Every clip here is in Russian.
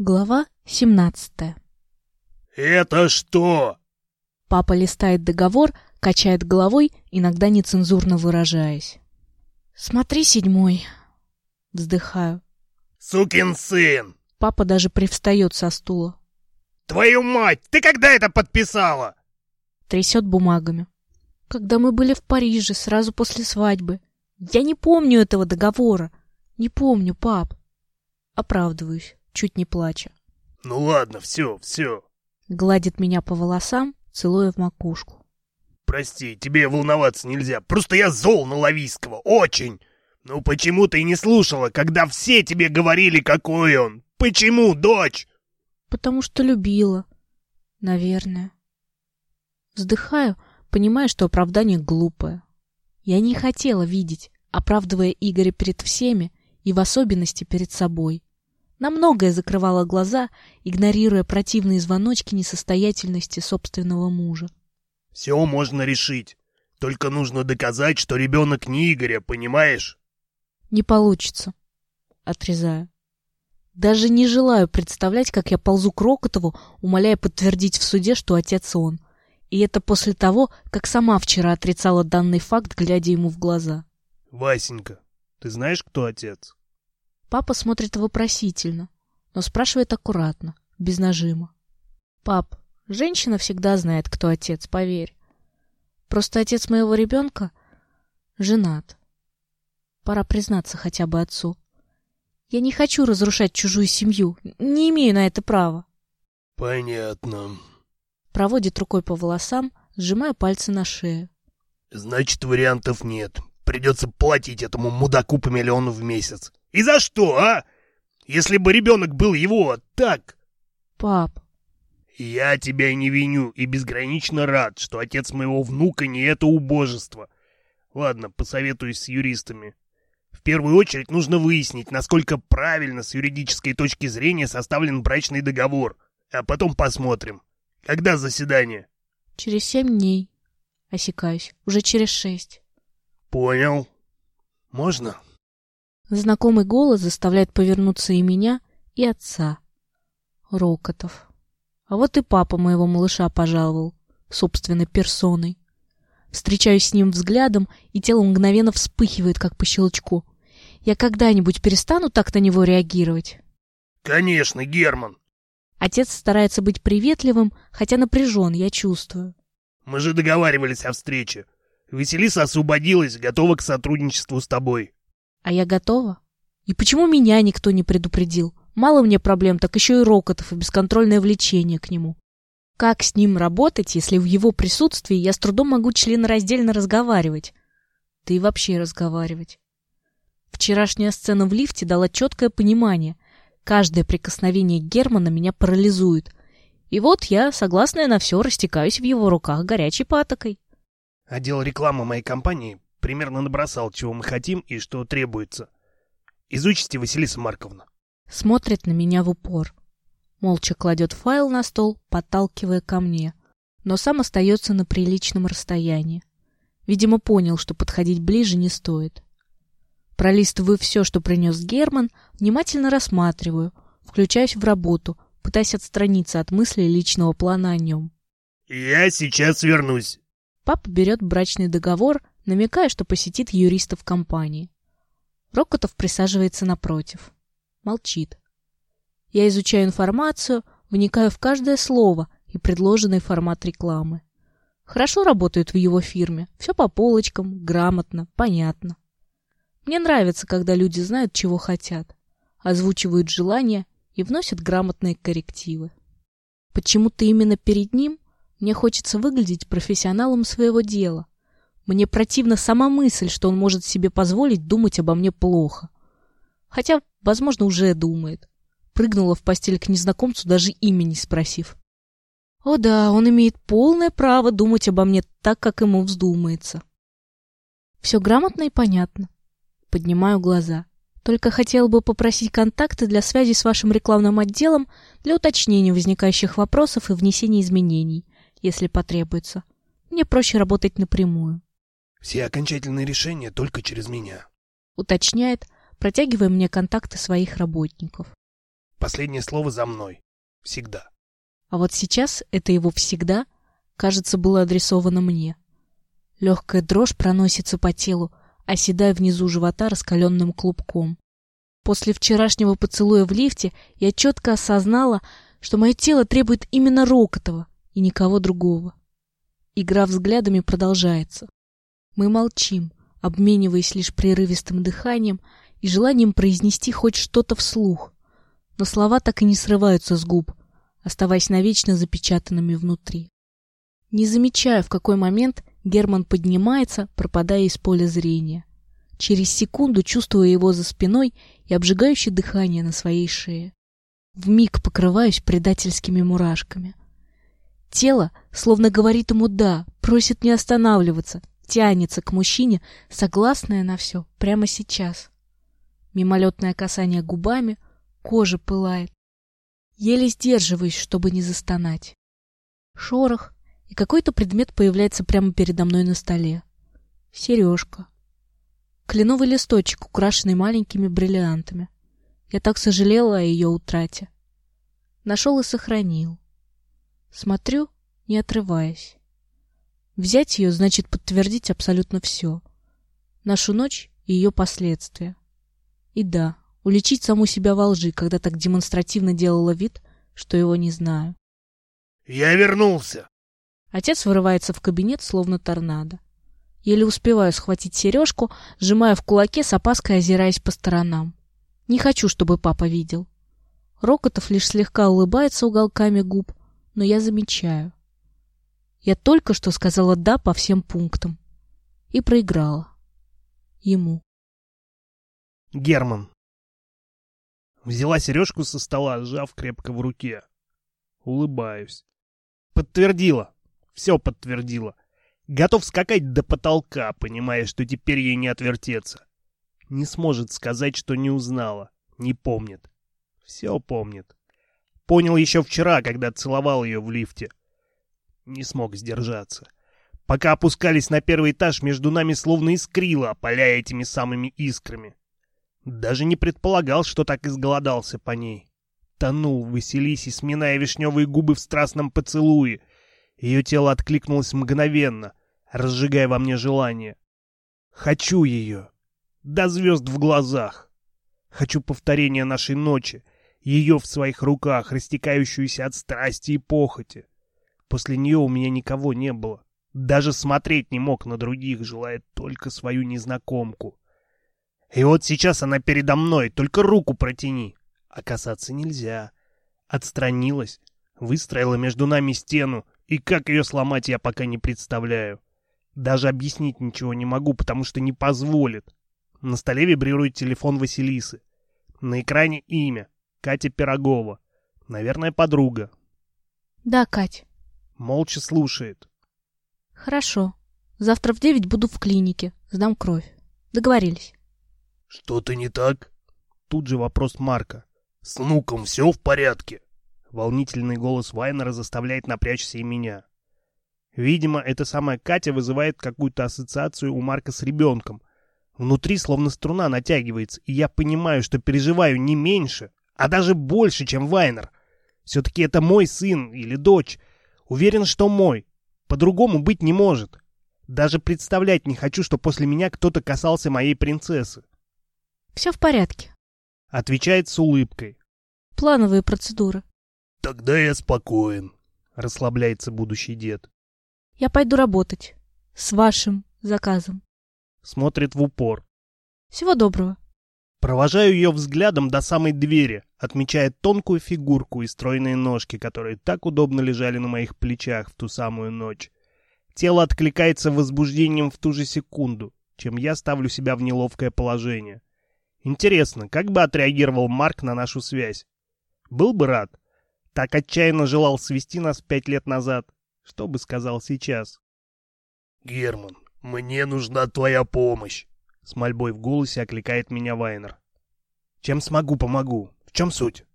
Глава 17 «Это что?» Папа листает договор, качает головой, иногда нецензурно выражаясь. «Смотри, седьмой!» Вздыхаю. «Сукин сын!» Папа даже привстает со стула. «Твою мать! Ты когда это подписала?» Трясет бумагами. «Когда мы были в Париже, сразу после свадьбы. Я не помню этого договора. Не помню, пап». Оправдываюсь чуть не плача. «Ну ладно, все, все». Гладит меня по волосам, целуя в макушку. «Прости, тебе волноваться нельзя. Просто я зол на Лавийского. Очень. Ну почему ты не слушала, когда все тебе говорили, какой он? Почему, дочь?» «Потому что любила. Наверное». Вздыхаю, понимая, что оправдание глупое. Я не хотела видеть, оправдывая Игоря перед всеми и в особенности перед собой. На многое закрывала глаза, игнорируя противные звоночки несостоятельности собственного мужа. «Все можно решить. Только нужно доказать, что ребенок не Игоря, понимаешь?» «Не получится», — отрезаю. Даже не желаю представлять, как я ползу к Рокотову, умоляя подтвердить в суде, что отец он. И это после того, как сама вчера отрицала данный факт, глядя ему в глаза. «Васенька, ты знаешь, кто отец?» Папа смотрит вопросительно, но спрашивает аккуратно, без нажима. «Пап, женщина всегда знает, кто отец, поверь. Просто отец моего ребенка женат. Пора признаться хотя бы отцу. Я не хочу разрушать чужую семью, не имею на это права». «Понятно». Проводит рукой по волосам, сжимая пальцы на шее. «Значит, вариантов нет. Придется платить этому мудаку по миллиону в месяц. И за что, а? Если бы ребенок был его, так... Пап. Я тебя не виню и безгранично рад, что отец моего внука не это убожество. Ладно, посоветуюсь с юристами. В первую очередь нужно выяснить, насколько правильно с юридической точки зрения составлен брачный договор. А потом посмотрим. Когда заседание? Через семь дней. Осекаюсь. Уже через шесть. Понял. Можно? Знакомый голос заставляет повернуться и меня, и отца. Рокотов. А вот и папа моего малыша пожаловал, собственной персоной. Встречаюсь с ним взглядом, и тело мгновенно вспыхивает, как по щелчку. Я когда-нибудь перестану так на него реагировать? Конечно, Герман. Отец старается быть приветливым, хотя напряжен, я чувствую. Мы же договаривались о встрече. Василиса освободилась, готова к сотрудничеству с тобой. А я готова. И почему меня никто не предупредил? Мало мне проблем, так еще и Рокотов и бесконтрольное влечение к нему. Как с ним работать, если в его присутствии я с трудом могу членораздельно разговаривать? Да и вообще разговаривать. Вчерашняя сцена в лифте дала четкое понимание. Каждое прикосновение Германа меня парализует. И вот я, согласная на все, растекаюсь в его руках горячей патокой. Отдел рекламы моей компании примерно набросал, чего мы хотим и что требуется. Изучите, Василиса Марковна. Смотрит на меня в упор. Молча кладет файл на стол, подталкивая ко мне, но сам остается на приличном расстоянии. Видимо, понял, что подходить ближе не стоит. Пролистываю все, что принес Герман, внимательно рассматриваю, включаюсь в работу, пытаясь отстраниться от мысли личного плана о нем. «Я сейчас вернусь». Папа берет брачный договор, намекая, что посетит юристов компании. Рокотов присаживается напротив. Молчит. Я изучаю информацию, вникаю в каждое слово и предложенный формат рекламы. Хорошо работают в его фирме. Все по полочкам, грамотно, понятно. Мне нравится, когда люди знают, чего хотят, озвучивают желания и вносят грамотные коррективы. Почему-то именно перед ним мне хочется выглядеть профессионалом своего дела, мне противна сама мысль, что он может себе позволить думать обо мне плохо. Хотя, возможно, уже думает. Прыгнула в постель к незнакомцу, даже имени спросив. О да, он имеет полное право думать обо мне так, как ему вздумается. Все грамотно и понятно. Поднимаю глаза. Только хотела бы попросить контакты для связи с вашим рекламным отделом для уточнения возникающих вопросов и внесения изменений, если потребуется. Мне проще работать напрямую. Все окончательные решения только через меня. Уточняет, протягивая мне контакты своих работников. Последнее слово за мной. Всегда. А вот сейчас это его «всегда» кажется, было адресовано мне. Легкая дрожь проносится по телу, оседая внизу живота раскаленным клубком. После вчерашнего поцелуя в лифте я четко осознала, что мое тело требует именно Рокотова и никого другого. Игра взглядами продолжается. Мы молчим, обмениваясь лишь прерывистым дыханием и желанием произнести хоть что-то вслух. Но слова так и не срываются с губ, оставаясь навечно запечатанными внутри. Не замечаю, в какой момент Герман поднимается, пропадая из поля зрения. Через секунду чувствую его за спиной и обжигающее дыхание на своей шее. Вмиг покрываюсь предательскими мурашками. Тело словно говорит ему «да», просит не останавливаться, тянется к мужчине, согласное на все, прямо сейчас. Мимолетное касание губами, кожа пылает. Еле сдерживаюсь, чтобы не застонать. Шорох, и какой-то предмет появляется прямо передо мной на столе. Сережка. Кленовый листочек, украшенный маленькими бриллиантами. Я так сожалела о ее утрате. Нашел и сохранил. Смотрю, не отрываясь. Взять ее значит подтвердить абсолютно все. Нашу ночь и ее последствия. И да, уличить саму себя во лжи, когда так демонстративно делала вид, что его не знаю. «Я вернулся!» Отец вырывается в кабинет, словно торнадо. Еле успеваю схватить сережку, сжимая в кулаке, с опаской озираясь по сторонам. Не хочу, чтобы папа видел. Рокотов лишь слегка улыбается уголками губ, но я замечаю. Я только что сказала «да» по всем пунктам. И проиграла. Ему. Герман. Взяла сережку со стола, сжав крепко в руке. Улыбаюсь. Подтвердила. Все подтвердила. Готов скакать до потолка, понимая, что теперь ей не отвертеться. Не сможет сказать, что не узнала, не помнит. Все помнит. Понял еще вчера, когда целовал ее в лифте. Не смог сдержаться. Пока опускались на первый этаж, между нами словно искрило, опаляя этими самыми искрами. Даже не предполагал, что так изголодался по ней. Тонул в Василисе, сминая вишневые губы в страстном поцелуе. Ее тело откликнулось мгновенно, разжигая во мне желание. Хочу ее. До звезд в глазах. Хочу повторения нашей ночи, ее в своих руках, растекающуюся от страсти и похоти. После нее у меня никого не было. Даже смотреть не мог на других, желая только свою незнакомку. И вот сейчас она передо мной, только руку протяни. А касаться нельзя. Отстранилась, выстроила между нами стену, и как ее сломать я пока не представляю. Даже объяснить ничего не могу, потому что не позволит. На столе вибрирует телефон Василисы. На экране имя. Катя Пирогова. Наверное, подруга. Да, Кать. Молча слушает. Хорошо. Завтра в девять буду в клинике. Сдам кровь. Договорились. Что-то не так? Тут же вопрос Марка. С внуком все в порядке? Волнительный голос Вайнера заставляет напрячься и меня. Видимо, эта самая Катя вызывает какую-то ассоциацию у Марка с ребенком. Внутри словно струна натягивается, и я понимаю, что переживаю не меньше, а даже больше, чем Вайнер. Все-таки это мой сын или дочь. Уверен, что мой. По-другому быть не может. Даже представлять не хочу, что после меня кто-то касался моей принцессы. Все в порядке. Отвечает с улыбкой. Плановые процедуры. Тогда я спокоен. Расслабляется будущий дед. Я пойду работать. С вашим заказом. Смотрит в упор. Всего доброго. Провожаю ее взглядом до самой двери, отмечая тонкую фигурку и стройные ножки, которые так удобно лежали на моих плечах в ту самую ночь. Тело откликается возбуждением в ту же секунду, чем я ставлю себя в неловкое положение. Интересно, как бы отреагировал Марк на нашу связь? Был бы рад. Так отчаянно желал свести нас пять лет назад. Что бы сказал сейчас? «Герман, мне нужна твоя помощь!» С мольбой в голосе окликает меня Вайнер. «Чем смогу, помогу. В чем суть?»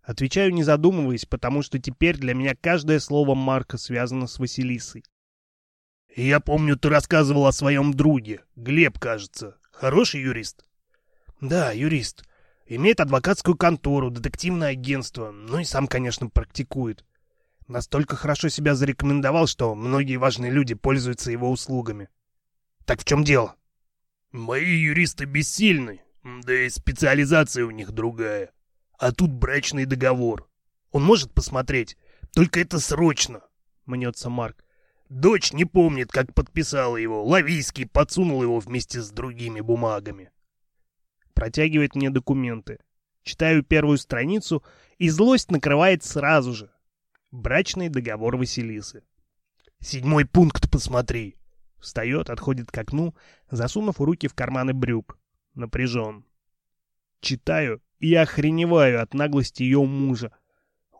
Отвечаю, не задумываясь, потому что теперь для меня каждое слово Марка связано с Василисой. «Я помню, ты рассказывал о своем друге. Глеб, кажется. Хороший юрист?» «Да, юрист. Имеет адвокатскую контору, детективное агентство, ну и сам, конечно, практикует. Настолько хорошо себя зарекомендовал, что многие важные люди пользуются его услугами. Так в чем дело? Мои юристы бессильны, да и специализация у них другая. А тут брачный договор. Он может посмотреть, только это срочно, мнется Марк. Дочь не помнит, как подписала его. Лавийский подсунул его вместе с другими бумагами. Протягивает мне документы. Читаю первую страницу, и злость накрывает сразу же. Брачный договор Василисы. Седьмой пункт посмотри. Встает, отходит к окну, засунув руки в карманы брюк. Напряжен. Читаю и охреневаю от наглости ее мужа.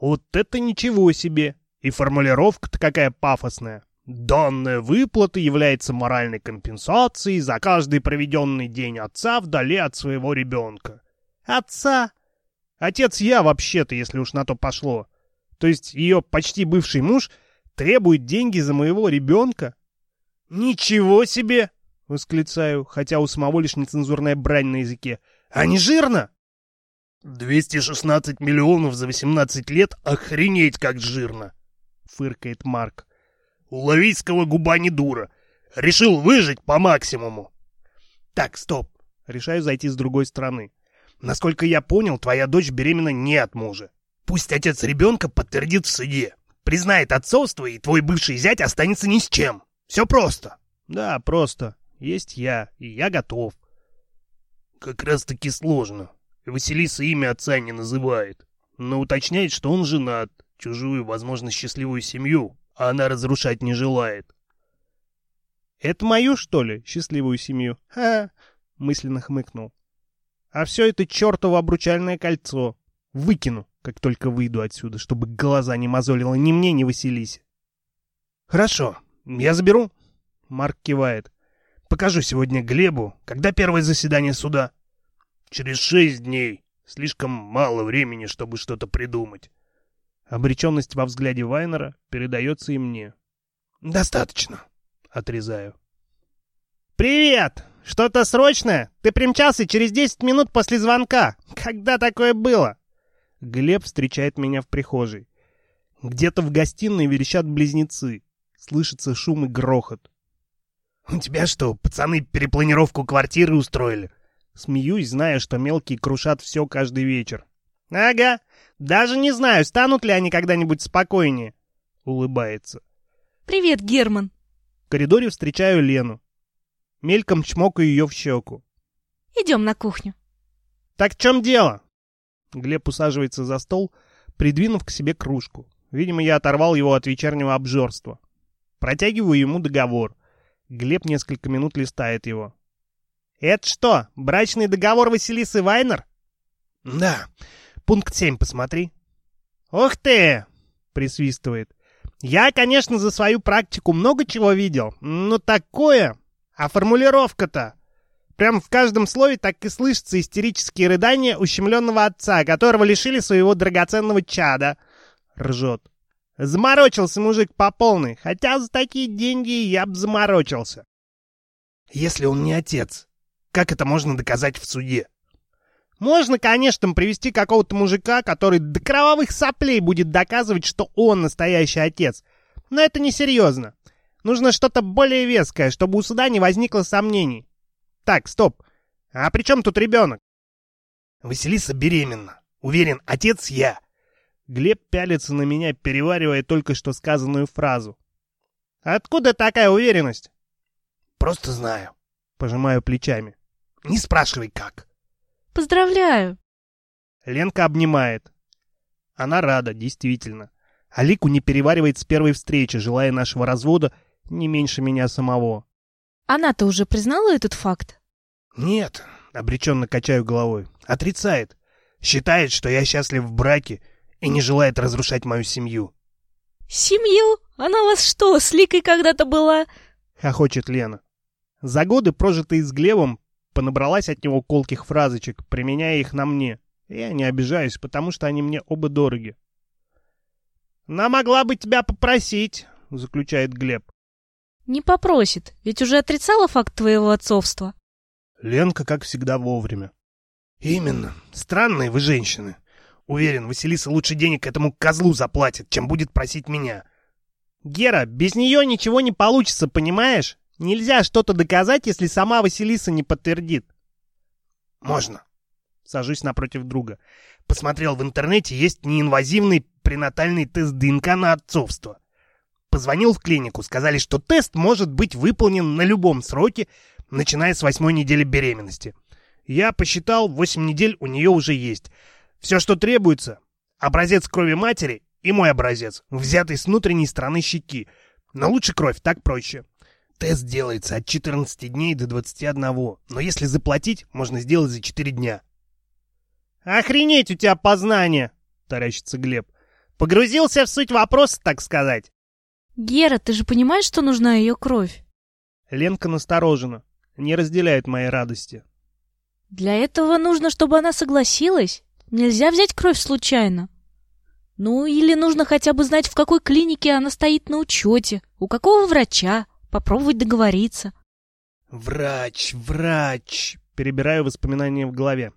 Вот это ничего себе! И формулировка-то какая пафосная. Данная выплата является моральной компенсацией за каждый проведенный день отца вдали от своего ребенка. Отца? Отец я вообще-то, если уж на то пошло. То есть ее почти бывший муж требует деньги за моего ребенка? Ничего себе! Восклицаю, хотя у самого лишь нецензурная брань на языке. А не жирно? 216 миллионов за 18 лет охренеть как жирно! Фыркает Марк. У Лавийского губа не дура. Решил выжить по максимуму. Так, стоп. Решаю зайти с другой стороны. Насколько я понял, твоя дочь беременна не от мужа. Пусть отец ребенка подтвердит в суде. Признает отцовство, и твой бывший зять останется ни с чем. Все просто. Да, просто. Есть я, и я готов. Как раз-таки сложно. Василиса имя отца не называет, но уточняет, что он женат, чужую, возможно, счастливую семью а она разрушать не желает. «Это мою, что ли, счастливую семью?» «Ха!» — мысленно хмыкнул. «А все это чертово обручальное кольцо. Выкину, как только выйду отсюда, чтобы глаза не мозолило ни мне, ни Василисе». «Хорошо, я заберу». Марк кивает. «Покажу сегодня Глебу. Когда первое заседание суда?» «Через шесть дней. Слишком мало времени, чтобы что-то придумать». Обреченность во взгляде Вайнера передается и мне. «Достаточно», — отрезаю. «Привет! Что-то срочное? Ты примчался через десять минут после звонка. Когда такое было?» Глеб встречает меня в прихожей. Где-то в гостиной верещат близнецы. Слышится шум и грохот. «У тебя что, пацаны перепланировку квартиры устроили?» Смеюсь, зная, что мелкие крушат все каждый вечер. «Ага, даже не знаю, станут ли они когда-нибудь спокойнее», — улыбается. «Привет, Герман». В коридоре встречаю Лену. Мельком чмокаю ее в щеку. «Идем на кухню». «Так в чем дело?» Глеб усаживается за стол, придвинув к себе кружку. Видимо, я оторвал его от вечернего обжорства. Протягиваю ему договор. Глеб несколько минут листает его. «Это что, брачный договор Василисы Вайнер?» «Да. Пункт 7 посмотри. «Ух ты!» — присвистывает. «Я, конечно, за свою практику много чего видел, но такое... А формулировка-то...» Прям в каждом слове так и слышатся истерические рыдания ущемленного отца, которого лишили своего драгоценного чада. Ржет. Заморочился мужик по полной, хотя за такие деньги я бы заморочился. Если он не отец, как это можно доказать в суде? Можно, конечно, привести какого-то мужика, который до кровавых соплей будет доказывать, что он настоящий отец. Но это несерьезно. Нужно что-то более веское, чтобы у суда не возникло сомнений. Так, стоп. А при чем тут ребенок? Василиса беременна. Уверен, отец я. Глеб пялится на меня, переваривая только что сказанную фразу. Откуда такая уверенность? Просто знаю. Пожимаю плечами. Не спрашивай как. Поздравляю!» Ленка обнимает. Она рада, действительно. Алику не переваривает с первой встречи, желая нашего развода не меньше меня самого. Она-то уже признала этот факт? Нет, обреченно качаю головой. Отрицает. Считает, что я счастлив в браке и не желает разрушать мою семью. «Семью? Она у вас что, с Ликой когда-то была?» — хохочет Лена. За годы, прожитые с Глебом, понабралась от него колких фразочек, применяя их на мне. Я не обижаюсь, потому что они мне оба дороги. «Она могла бы тебя попросить», — заключает Глеб. «Не попросит, ведь уже отрицала факт твоего отцовства». Ленка, как всегда, вовремя. Именно. Странные вы женщины. Уверен, Василиса лучше денег этому козлу заплатит, чем будет просить меня. Гера, без нее ничего не получится, понимаешь? Нельзя что-то доказать, если сама Василиса не подтвердит. Можно. Сажусь напротив друга. Посмотрел в интернете, есть неинвазивный пренатальный тест ДНК на отцовство. Позвонил в клинику, сказали, что тест может быть выполнен на любом сроке, начиная с восьмой недели беременности. Я посчитал, 8 недель у нее уже есть. Все, что требуется, образец крови матери и мой образец, взятый с внутренней стороны щеки. Но лучше кровь, так проще. Тест делается от 14 дней до 21, но если заплатить, можно сделать за 4 дня. «Охренеть у тебя познание!» — таращится Глеб. «Погрузился в суть вопроса, так сказать». «Гера, ты же понимаешь, что нужна ее кровь?» Ленка насторожена, не разделяет моей радости. «Для этого нужно, чтобы она согласилась. Нельзя взять кровь случайно. Ну, или нужно хотя бы знать, в какой клинике она стоит на учете, у какого врача, попробовать договориться. «Врач, врач!» — перебираю воспоминания в голове.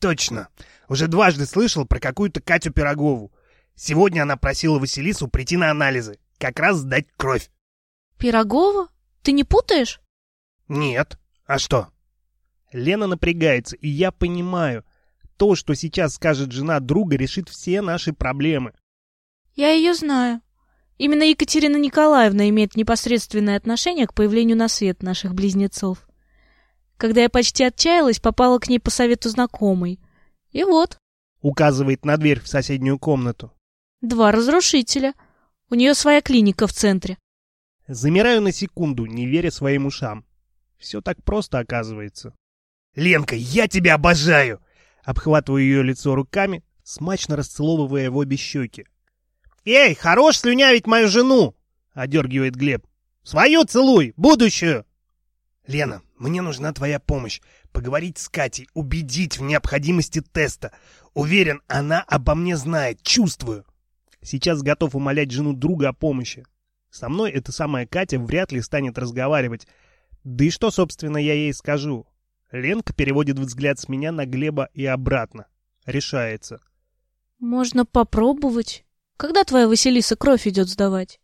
«Точно! Уже дважды слышал про какую-то Катю Пирогову. Сегодня она просила Василису прийти на анализы, как раз сдать кровь». «Пирогова? Ты не путаешь?» «Нет. А что?» Лена напрягается, и я понимаю, то, что сейчас скажет жена друга, решит все наши проблемы. Я ее знаю. Именно Екатерина Николаевна имеет непосредственное отношение к появлению на свет наших близнецов. Когда я почти отчаялась, попала к ней по совету знакомой. И вот. Указывает на дверь в соседнюю комнату. Два разрушителя. У нее своя клиника в центре. Замираю на секунду, не веря своим ушам. Все так просто оказывается. «Ленка, я тебя обожаю!» Обхватываю ее лицо руками, смачно расцеловывая в обе щеки. «Эй, хорош слюнявить мою жену!» — одергивает Глеб. «Свою целуй, будущую!» «Лена, мне нужна твоя помощь. Поговорить с Катей, убедить в необходимости теста. Уверен, она обо мне знает, чувствую». Сейчас готов умолять жену друга о помощи. Со мной эта самая Катя вряд ли станет разговаривать. Да и что, собственно, я ей скажу? Ленка переводит взгляд с меня на Глеба и обратно. Решается. «Можно попробовать. Когда твоя Василиса кровь идет сдавать?»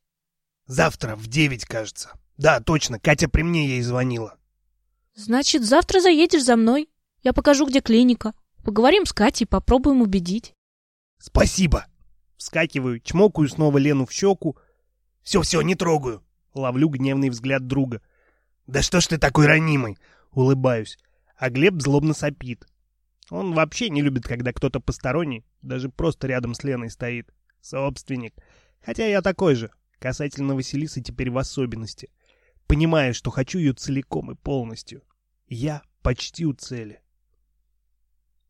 «Завтра в девять, кажется. Да, точно, Катя при мне ей звонила». «Значит, завтра заедешь за мной. Я покажу, где клиника. Поговорим с Катей, попробуем убедить». «Спасибо!» Вскакиваю, чмокаю снова Лену в щеку. «Все-все, не трогаю!» Ловлю гневный взгляд друга. «Да что ж ты такой ранимый?» Улыбаюсь а Глеб злобно сопит. Он вообще не любит, когда кто-то посторонний, даже просто рядом с Леной стоит. Собственник. Хотя я такой же, касательно Василисы теперь в особенности. Понимаю, что хочу ее целиком и полностью. Я почти у цели.